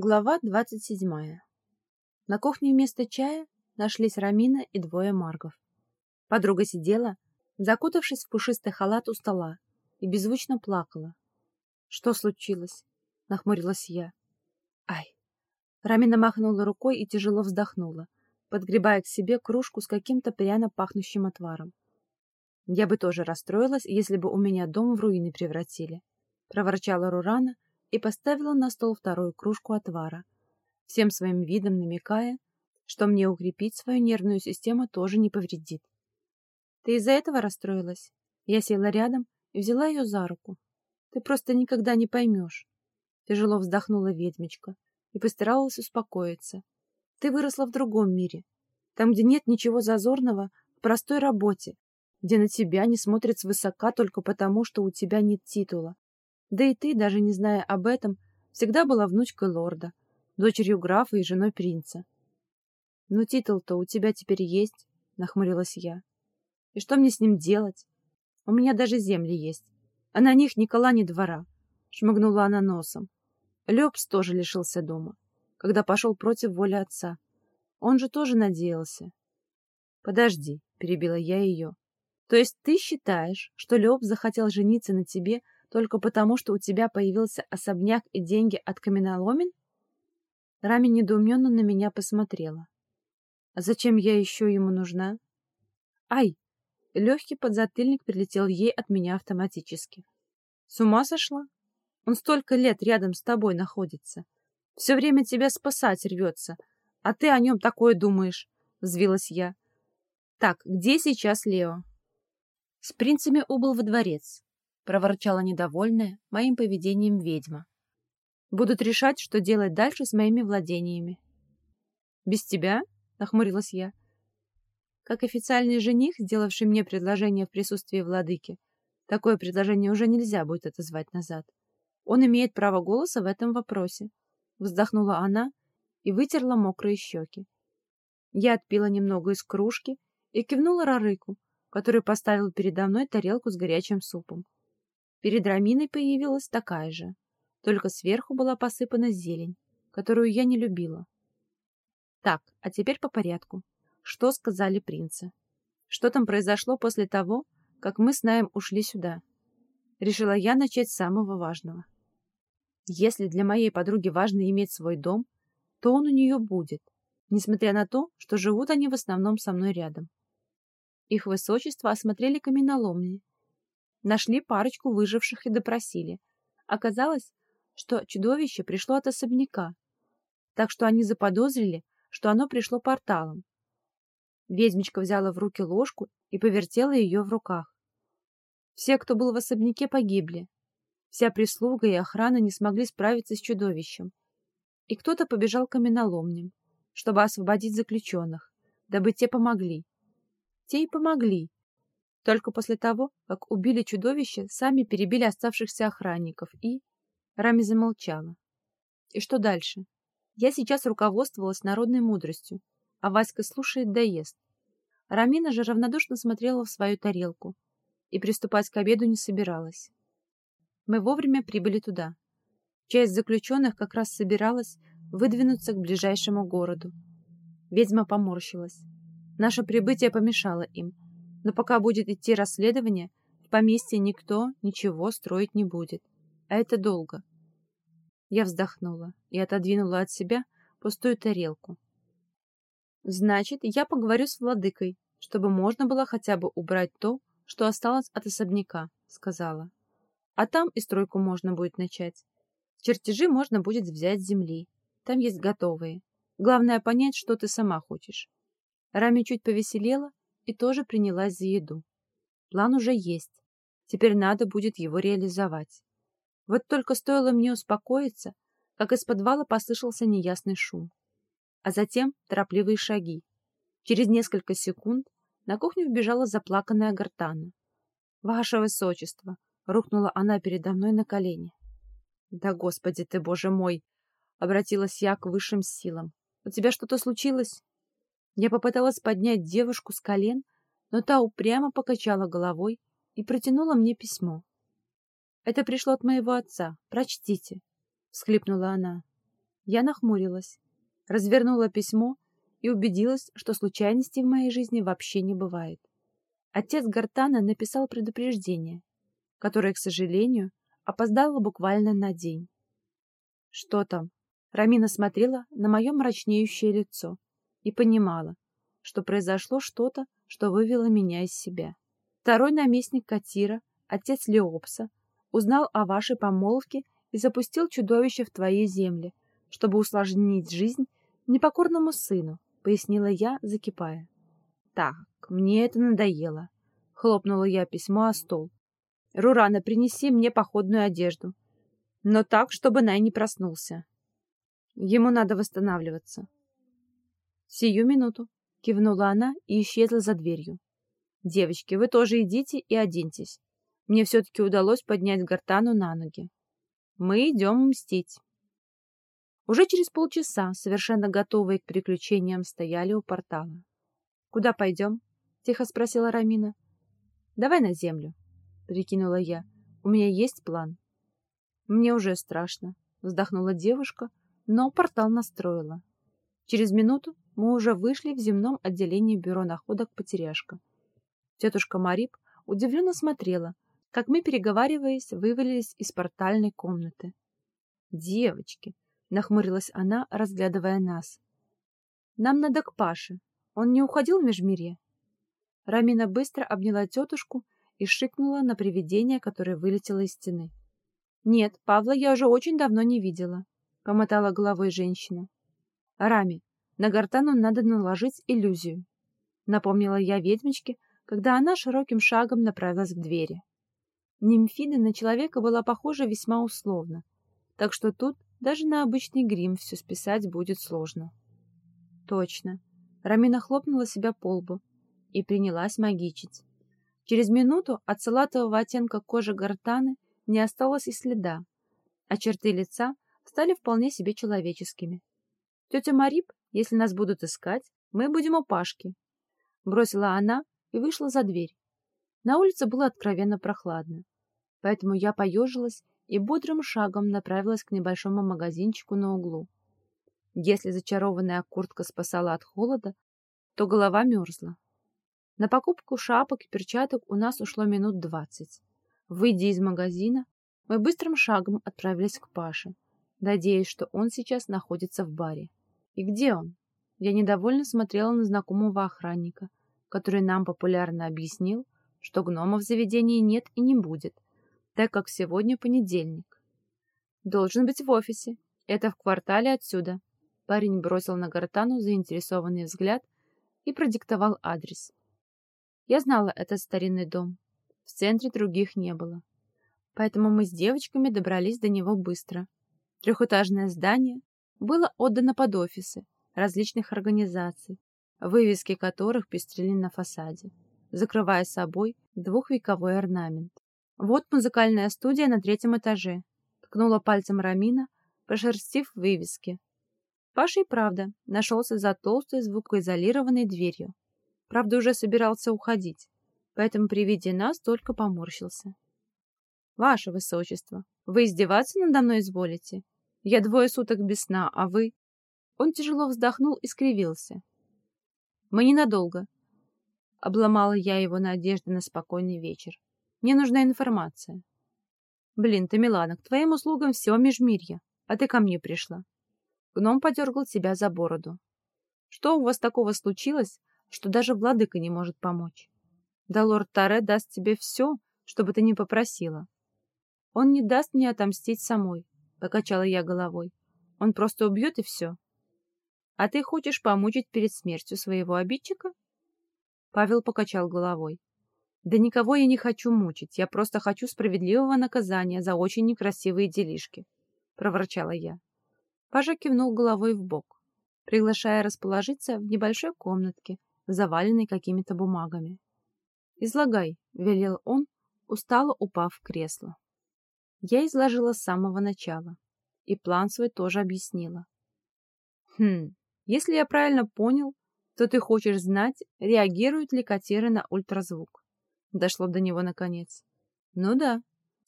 Глава двадцать седьмая. На кухне вместо чая нашлись Рамина и двое маргов. Подруга сидела, закутавшись в пушистый халат у стола, и беззвучно плакала. «Что случилось?» — нахмурилась я. «Ай!» Рамина махнула рукой и тяжело вздохнула, подгребая к себе кружку с каким-то пряно пахнущим отваром. «Я бы тоже расстроилась, если бы у меня дом в руины превратили», — проворчала Рурана, — и поставила на стол вторую кружку отвара, всем своим видом намекая, что мне укрепить свою нервную систему тоже не повредит. «Ты из-за этого расстроилась?» Я села рядом и взяла ее за руку. «Ты просто никогда не поймешь». Тяжело вздохнула ведьмочка и постаралась успокоиться. «Ты выросла в другом мире, там, где нет ничего зазорного в простой работе, где на тебя не смотрят свысока только потому, что у тебя нет титула, да и ты, даже не зная об этом, всегда была внучкой лорда, дочерью графа и женой принца. «Ну, титул-то у тебя теперь есть», — нахмурилась я. «И что мне с ним делать? У меня даже земли есть, а на них ни кола, ни двора», — шмыгнула она носом. Лепс тоже лишился дома, когда пошел против воли отца. Он же тоже надеялся. «Подожди», — перебила я ее. «То есть ты считаешь, что Лепс захотел жениться на тебе, — только потому, что у тебя появился особняк и деньги от каменоломен? Рами недоуменно на меня посмотрела. А зачем я еще ему нужна? Ай! Легкий подзатыльник прилетел ей от меня автоматически. С ума сошла? Он столько лет рядом с тобой находится. Все время тебя спасать рвется. А ты о нем такое думаешь, взвилась я. Так, где сейчас Лео? С принцами убыл во дворец проворчала недовольная моим поведением ведьма. Будут решать, что делать дальше с моими владениями. Без тебя? нахмурилась я. Как официальный жених, сделавший мне предложение в присутствии владыки, такое предложение уже нельзя будет отозвать назад. Он имеет право голоса в этом вопросе. Вздохнула она и вытерла мокрые щеки. Я отпила немного из кружки и кивнула Рарыку, который поставил передо мной тарелку с горячим супом. Перед Раминой появилась такая же, только сверху была посыпана зелень, которую я не любила. Так, а теперь по порядку. Что сказали принцы? Что там произошло после того, как мы с Наем ушли сюда? Решила я начать с самого важного. Если для моей подруги важно иметь свой дом, то он у нее будет, несмотря на то, что живут они в основном со мной рядом. Их высочество осмотрели каменоломни Нашли парочку выживших и допросили. Оказалось, что чудовище пришло от особняка, так что они заподозрили, что оно пришло порталом. Ведьмичка взяла в руки ложку и повертела ее в руках. Все, кто был в особняке, погибли. Вся прислуга и охрана не смогли справиться с чудовищем. И кто-то побежал каменоломням, чтобы освободить заключенных, дабы те помогли. Те и помогли, только после того, как убили чудовище, сами перебили оставшихся охранников и... Рами замолчала. И что дальше? Я сейчас руководствовалась народной мудростью, а Васька слушает да ест. Рамина же равнодушно смотрела в свою тарелку и приступать к обеду не собиралась. Мы вовремя прибыли туда. Часть заключенных как раз собиралась выдвинуться к ближайшему городу. Ведьма поморщилась. Наше прибытие помешало им — но пока будет идти расследование, в поместье никто ничего строить не будет. А это долго. Я вздохнула и отодвинула от себя пустую тарелку. Значит, я поговорю с владыкой, чтобы можно было хотя бы убрать то, что осталось от особняка, сказала. А там и стройку можно будет начать. Чертежи можно будет взять с земли. Там есть готовые. Главное понять, что ты сама хочешь. Рами чуть повеселела и тоже принялась за еду. План уже есть. Теперь надо будет его реализовать. Вот только стоило мне успокоиться, как из подвала послышался неясный шум. А затем торопливые шаги. Через несколько секунд на кухню вбежала заплаканная Гартана. «Ваше Высочество!» — рухнула она передо мной на колени. «Да, Господи ты, Боже мой!» — обратилась я к высшим силам. «У тебя что-то случилось?» Я попыталась поднять девушку с колен, но та упрямо покачала головой и протянула мне письмо. «Это пришло от моего отца. Прочтите», — всхлипнула она. Я нахмурилась, развернула письмо и убедилась, что случайностей в моей жизни вообще не бывает. Отец Гартана написал предупреждение, которое, к сожалению, опоздало буквально на день. Что там? Рамина смотрела на мое мрачнеющее лицо и понимала, что произошло что-то, что вывело меня из себя. Второй наместник Катира, отец Леопса, узнал о вашей помолвке и запустил чудовище в твои земли, чтобы усложнить жизнь непокорному сыну, пояснила я, закипая. Так, мне это надоело. Хлопнула я письмо о стол. Рурана, принеси мне походную одежду. Но так, чтобы Най не проснулся. Ему надо восстанавливаться. Сию минуту. Кивнула она и исчезла за дверью. Девочки, вы тоже идите и оденьтесь. Мне все-таки удалось поднять Гартану на ноги. Мы идем мстить. Уже через полчаса, совершенно готовые к приключениям, стояли у портала. «Куда пойдем?» — тихо спросила Рамина. «Давай на землю», — прикинула я. «У меня есть план». «Мне уже страшно», — вздохнула девушка, но портал настроила. Через минуту мы уже вышли в земном отделении бюро находок «Потеряшка». Тетушка Марип удивленно смотрела, как мы, переговариваясь, вывалились из портальной комнаты. «Девочки!» — нахмурилась она, разглядывая нас. «Нам надо к Паше. Он не уходил в межмирье?» Рамина быстро обняла тетушку и шикнула на привидение, которое вылетело из стены. «Нет, Павла я уже очень давно не видела», — помотала головой женщина. «Рами, на гортану надо наложить иллюзию», — напомнила я ведьмочке, когда она широким шагом направилась к двери. Нимфида на человека была похожа весьма условно, так что тут даже на обычный грим все списать будет сложно. Точно. Рамина хлопнула себя по лбу и принялась магичить. Через минуту от салатового оттенка кожи гортаны не осталось и следа, а черты лица стали вполне себе человеческими. «Тетя Марип, если нас будут искать, мы будем у Пашки», — бросила она и вышла за дверь. На улице было откровенно прохладно, поэтому я поежилась и бодрым шагом направилась к небольшому магазинчику на углу. Если зачарованная куртка спасала от холода, то голова мерзла. На покупку шапок и перчаток у нас ушло минут двадцать. Выйдя из магазина, мы быстрым шагом отправились к Паше, надеясь, что он сейчас находится в баре. И где он? Я недовольно смотрела на знакомого охранника, который нам популярно объяснил, что гнома в заведении нет и не будет, так как сегодня понедельник. Должен быть в офисе. Это в квартале отсюда. Парень бросил на Гартану заинтересованный взгляд и продиктовал адрес. Я знала этот старинный дом. В центре других не было. Поэтому мы с девочками добрались до него быстро. Трехэтажное здание было отдано под офисы различных организаций, вывески которых пестрили на фасаде, закрывая собой двухвековой орнамент. «Вот музыкальная студия на третьем этаже», — ткнула пальцем Рамина, прошерстив вывески. Паша и правда нашелся за толстой звукоизолированной дверью. Правда, уже собирался уходить, поэтому при виде нас только поморщился. «Ваше Высочество, вы издеваться надо мной изволите? Я двое суток без сна, а вы...» Он тяжело вздохнул и скривился. Мы ненадолго. Обломала я его надежды на спокойный вечер. Мне нужна информация. Блин, ты, Милана, к твоим услугам все межмирье, а ты ко мне пришла. Гном подергал себя за бороду. Что у вас такого случилось, что даже владыка не может помочь? Да лорд Таре даст тебе все, что бы ты ни попросила. Он не даст мне отомстить самой, покачала я головой. Он просто убьет и все. А ты хочешь помучить перед смертью своего обидчика? Павел покачал головой. Да никого я не хочу мучить, я просто хочу справедливого наказания за очень некрасивые делишки, проворчала я. Пажа кивнул головой в бок, приглашая расположиться в небольшой комнатке, заваленной какими-то бумагами. «Излагай», — велел он, устало упав в кресло. Я изложила с самого начала, и план свой тоже объяснила. «Хм, если я правильно понял, то ты хочешь знать, реагируют ли катеры на ультразвук. Дошло до него наконец. Ну да,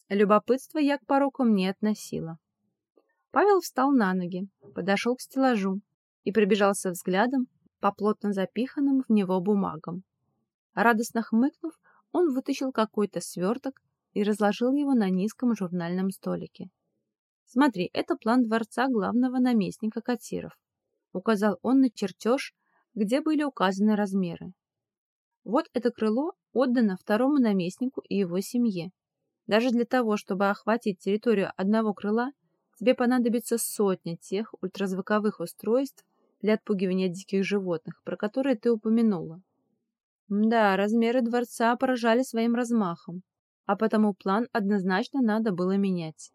любопытство я к порокам не относила. Павел встал на ноги, подошел к стеллажу и пробежался взглядом по плотно запиханным в него бумагам. Радостно хмыкнув, он вытащил какой-то сверток и разложил его на низком журнальном столике. «Смотри, это план дворца главного наместника Катиров», — указал он на чертеж, где были указаны размеры. «Вот это крыло отдано второму наместнику и его семье. Даже для того, чтобы охватить территорию одного крыла, тебе понадобится сотня тех ультразвуковых устройств для отпугивания диких животных, про которые ты упомянула. Да, размеры дворца поражали своим размахом, а потому план однозначно надо было менять.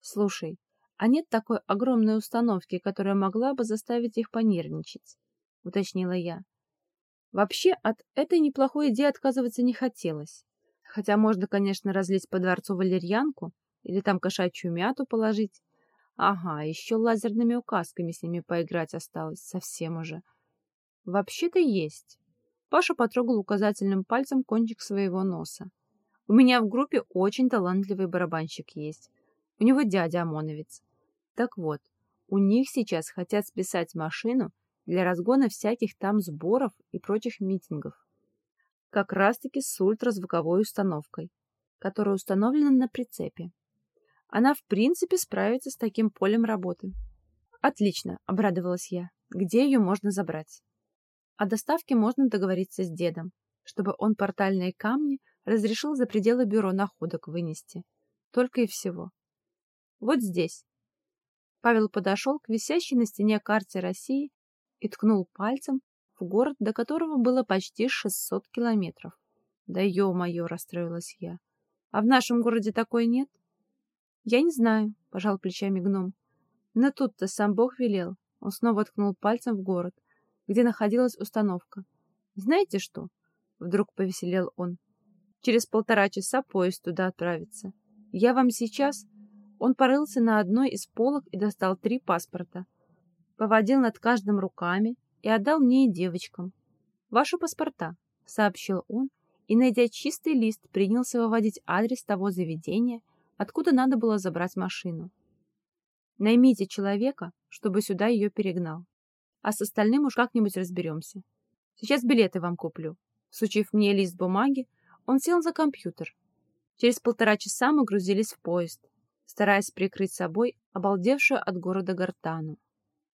Слушай, а нет такой огромной установки, которая могла бы заставить их понервничать? Уточнила я. Вообще, от этой неплохой идеи отказываться не хотелось. Хотя можно, конечно, разлить по дворцу валерьянку или там кошачью мяту положить. Ага, еще лазерными указками с ними поиграть осталось совсем уже. Вообще-то есть. Паша потрогал указательным пальцем кончик своего носа. У меня в группе очень талантливый барабанщик есть. У него дядя ОМОНовец. Так вот, у них сейчас хотят списать машину для разгона всяких там сборов и прочих митингов. Как раз-таки с ультразвуковой установкой, которая установлена на прицепе. Она в принципе справится с таким полем работы. Отлично, обрадовалась я. Где ее можно забрать? О доставке можно договориться с дедом, чтобы он портальные камни разрешил за пределы бюро находок вынести. Только и всего. Вот здесь. Павел подошел к висящей на стене карте России и ткнул пальцем в город, до которого было почти 600 километров. Да ё-моё, расстроилась я. А в нашем городе такой нет? Я не знаю, пожал плечами гном. Но тут-то сам Бог велел. Он снова ткнул пальцем в город где находилась установка. «Знаете что?» — вдруг повеселел он. «Через полтора часа поезд туда отправится. Я вам сейчас...» Он порылся на одной из полок и достал три паспорта. Поводил над каждым руками и отдал мне и девочкам. «Ваши паспорта», — сообщил он, и, найдя чистый лист, принялся выводить адрес того заведения, откуда надо было забрать машину. Наймите человека, чтобы сюда ее перегнал а с остальным уж как-нибудь разберемся. Сейчас билеты вам куплю. Сучив мне лист бумаги, он сел за компьютер. Через полтора часа мы грузились в поезд, стараясь прикрыть собой обалдевшую от города Гартану.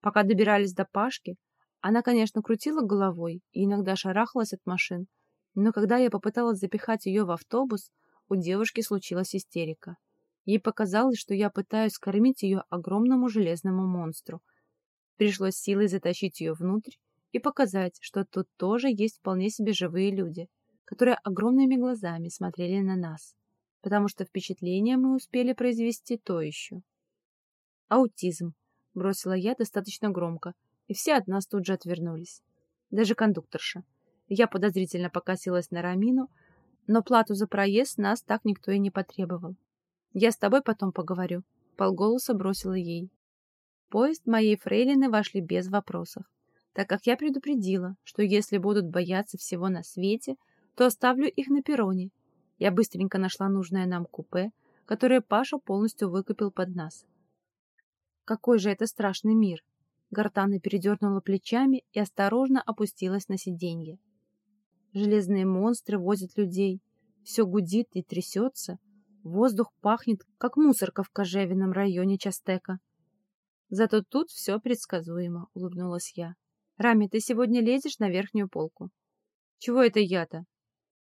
Пока добирались до Пашки, она, конечно, крутила головой и иногда шарахалась от машин, но когда я попыталась запихать ее в автобус, у девушки случилась истерика. Ей показалось, что я пытаюсь кормить ее огромному железному монстру — Пришлось силой затащить ее внутрь и показать, что тут тоже есть вполне себе живые люди, которые огромными глазами смотрели на нас, потому что впечатление мы успели произвести то еще. «Аутизм», — бросила я достаточно громко, и все от нас тут же отвернулись. Даже кондукторша. Я подозрительно покосилась на Рамину, но плату за проезд нас так никто и не потребовал. «Я с тобой потом поговорю», — полголоса бросила ей поезд моей фрейлины вошли без вопросов, так как я предупредила, что если будут бояться всего на свете, то оставлю их на перроне. Я быстренько нашла нужное нам купе, которое Паша полностью выкупил под нас. Какой же это страшный мир! Гортана передернула плечами и осторожно опустилась на сиденье. Железные монстры возят людей. Все гудит и трясется. Воздух пахнет, как мусорка в кожевенном районе Частека. Зато тут все предсказуемо, улыбнулась я. Рами, ты сегодня лезешь на верхнюю полку. Чего это я-то?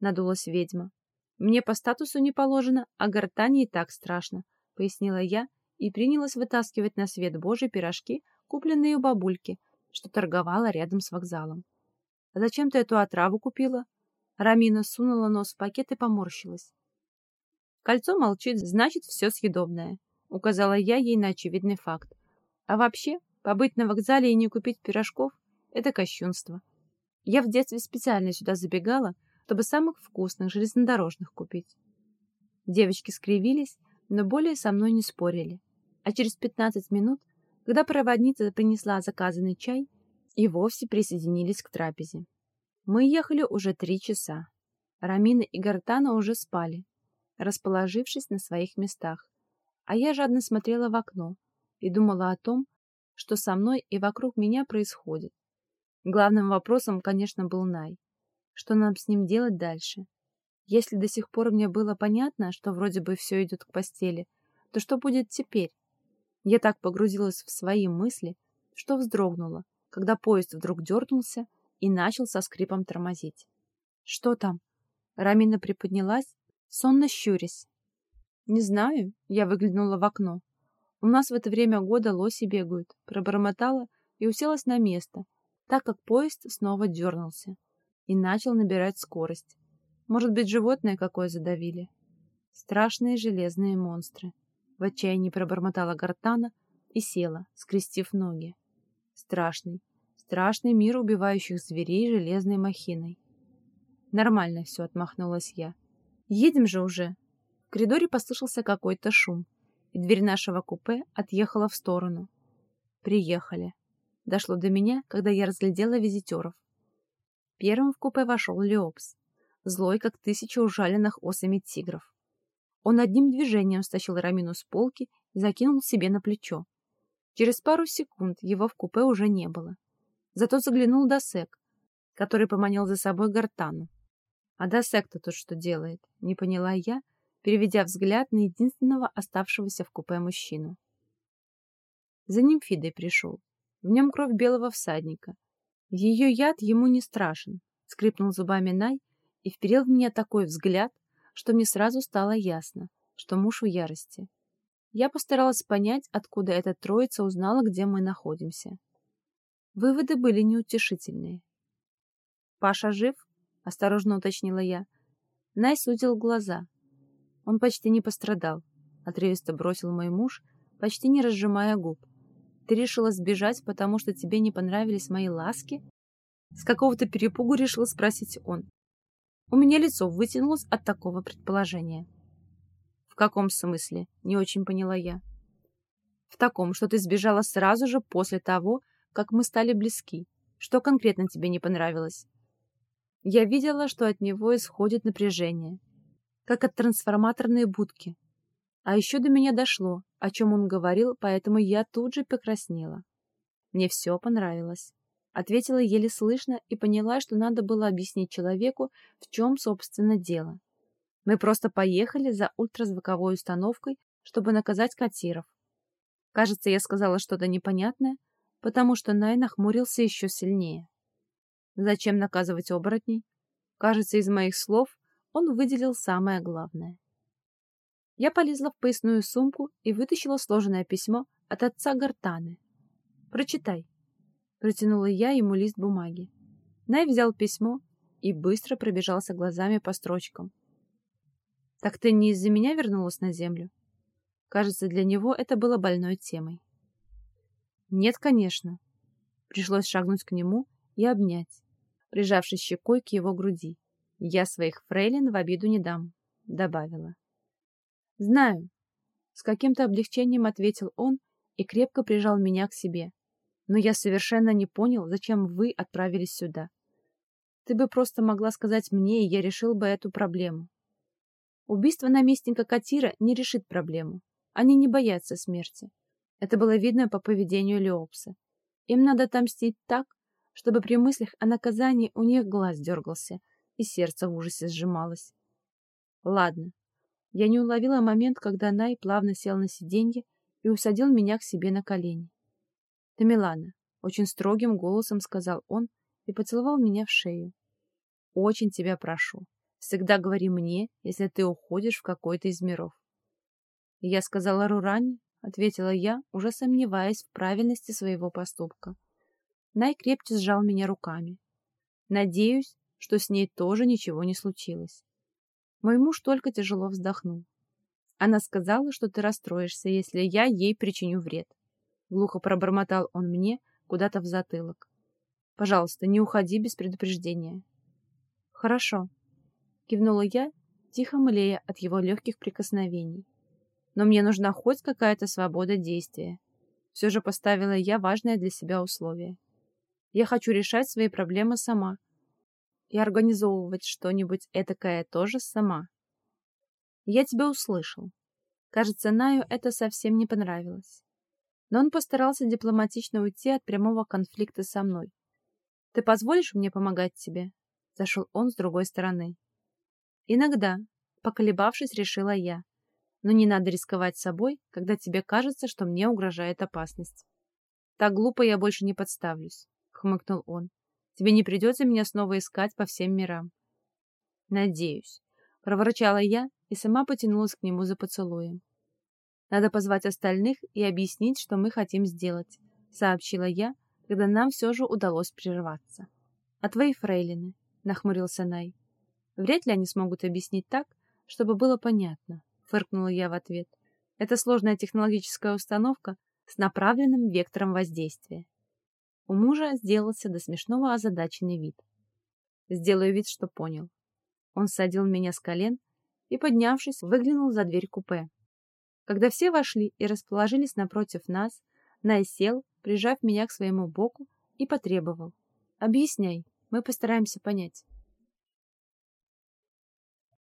Надулась ведьма. Мне по статусу не положено, а гортани и так страшно, пояснила я и принялась вытаскивать на свет Божий пирожки, купленные у бабульки, что торговала рядом с вокзалом. А зачем ты эту отраву купила? Рамина сунула нос в пакет и поморщилась. Кольцо молчит, значит, все съедобное, указала я ей на очевидный факт. А вообще, побыть на вокзале и не купить пирожков — это кощунство. Я в детстве специально сюда забегала, чтобы самых вкусных железнодорожных купить. Девочки скривились, но более со мной не спорили. А через 15 минут, когда проводница принесла заказанный чай, и вовсе присоединились к трапезе. Мы ехали уже три часа. Рамина и Гартана уже спали, расположившись на своих местах, а я жадно смотрела в окно, и думала о том, что со мной и вокруг меня происходит. Главным вопросом, конечно, был Най. Что нам с ним делать дальше? Если до сих пор мне было понятно, что вроде бы все идет к постели, то что будет теперь? Я так погрузилась в свои мысли, что вздрогнула, когда поезд вдруг дернулся и начал со скрипом тормозить. «Что там?» Рамина приподнялась, сонно щурясь. «Не знаю», — я выглянула в окно. «У нас в это время года лоси бегают», — пробормотала и уселась на место, так как поезд снова дернулся и начал набирать скорость. Может быть, животное какое задавили? Страшные железные монстры. В отчаянии пробормотала гортана и села, скрестив ноги. Страшный, страшный мир убивающих зверей железной махиной. Нормально все, отмахнулась я. Едем же уже. В коридоре послышался какой-то шум, и дверь нашего купе отъехала в сторону. Приехали. Дошло до меня, когда я разглядела визитеров. Первым в купе вошел Леопс, злой, как тысяча ужаленных осами тигров. Он одним движением стащил Рамину с полки и закинул себе на плечо. Через пару секунд его в купе уже не было. Зато заглянул Досек, который поманил за собой гортану. А Досек-то тут что делает? Не поняла я, переведя взгляд на единственного оставшегося в купе мужчину. За ним Фидой пришел. В нем кровь белого всадника. Ее яд ему не страшен, скрипнул зубами Най и вперил в меня такой взгляд, что мне сразу стало ясно, что муж в ярости. Я постаралась понять, откуда эта троица узнала, где мы находимся. Выводы были неутешительные. «Паша жив?» — осторожно уточнила я. Най судил глаза. Он почти не пострадал. Отрывисто бросил мой муж, почти не разжимая губ. «Ты решила сбежать, потому что тебе не понравились мои ласки?» С какого-то перепугу решил спросить он. У меня лицо вытянулось от такого предположения. «В каком смысле?» — не очень поняла я. «В таком, что ты сбежала сразу же после того, как мы стали близки. Что конкретно тебе не понравилось?» Я видела, что от него исходит напряжение, как от трансформаторной будки. А еще до меня дошло, о чем он говорил, поэтому я тут же покраснела. Мне все понравилось. Ответила еле слышно и поняла, что надо было объяснить человеку, в чем, собственно, дело. Мы просто поехали за ультразвуковой установкой, чтобы наказать котиров. Кажется, я сказала что-то непонятное, потому что Най нахмурился еще сильнее. Зачем наказывать оборотней? Кажется, из моих слов он выделил самое главное. Я полезла в поясную сумку и вытащила сложенное письмо от отца Гартаны. «Прочитай», Протянула я ему лист бумаги. Най взял письмо и быстро пробежался глазами по строчкам. «Так ты не из-за меня вернулась на землю?» Кажется, для него это было больной темой. «Нет, конечно». Пришлось шагнуть к нему и обнять, прижавшись щекой к его груди. «Я своих фрейлин в обиду не дам», — добавила. «Знаю», — с каким-то облегчением ответил он и крепко прижал меня к себе но я совершенно не понял, зачем вы отправились сюда. Ты бы просто могла сказать мне, и я решил бы эту проблему. Убийство наместника Катира не решит проблему. Они не боятся смерти. Это было видно по поведению Леопса. Им надо отомстить так, чтобы при мыслях о наказании у них глаз дергался и сердце в ужасе сжималось. Ладно. Я не уловила момент, когда Най плавно сел на сиденье и усадил меня к себе на колени. «Тамилана», — очень строгим голосом сказал он и поцеловал меня в шею. «Очень тебя прошу, всегда говори мне, если ты уходишь в какой-то из миров». «Я сказала Руране», — ответила я, уже сомневаясь в правильности своего поступка. Най крепче сжал меня руками. Надеюсь, что с ней тоже ничего не случилось. Мой муж только тяжело вздохнул. Она сказала, что ты расстроишься, если я ей причиню вред. Глухо пробормотал он мне куда-то в затылок. Пожалуйста, не уходи без предупреждения. Хорошо. Кивнула я, тихо млея от его легких прикосновений. Но мне нужна хоть какая-то свобода действия. Все же поставила я важное для себя условие. Я хочу решать свои проблемы сама. И организовывать что-нибудь этакое тоже сама. Я тебя услышал. Кажется, Наю это совсем не понравилось. Но он постарался дипломатично уйти от прямого конфликта со мной. «Ты позволишь мне помогать тебе?» Зашел он с другой стороны. «Иногда», — поколебавшись, решила я. «Но не надо рисковать собой, когда тебе кажется, что мне угрожает опасность». «Так глупо я больше не подставлюсь», — хмыкнул он. «Тебе не придется меня снова искать по всем мирам». «Надеюсь», — проворчала я и сама потянулась к нему за поцелуем. «Надо позвать остальных и объяснить, что мы хотим сделать», — сообщила я, когда нам все же удалось прерваться. «А твои фрейлины?» — нахмурился Най. «Вряд ли они смогут объяснить так, чтобы было понятно», — фыркнула я в ответ. «Это сложная технологическая установка с направленным вектором воздействия». У мужа сделался до смешного озадаченный вид. «Сделаю вид, что понял». Он садил меня с колен и, поднявшись, выглянул за дверь купе. Когда все вошли и расположились напротив нас, Най сел, прижав меня к своему боку, и потребовал. «Объясняй, мы постараемся понять».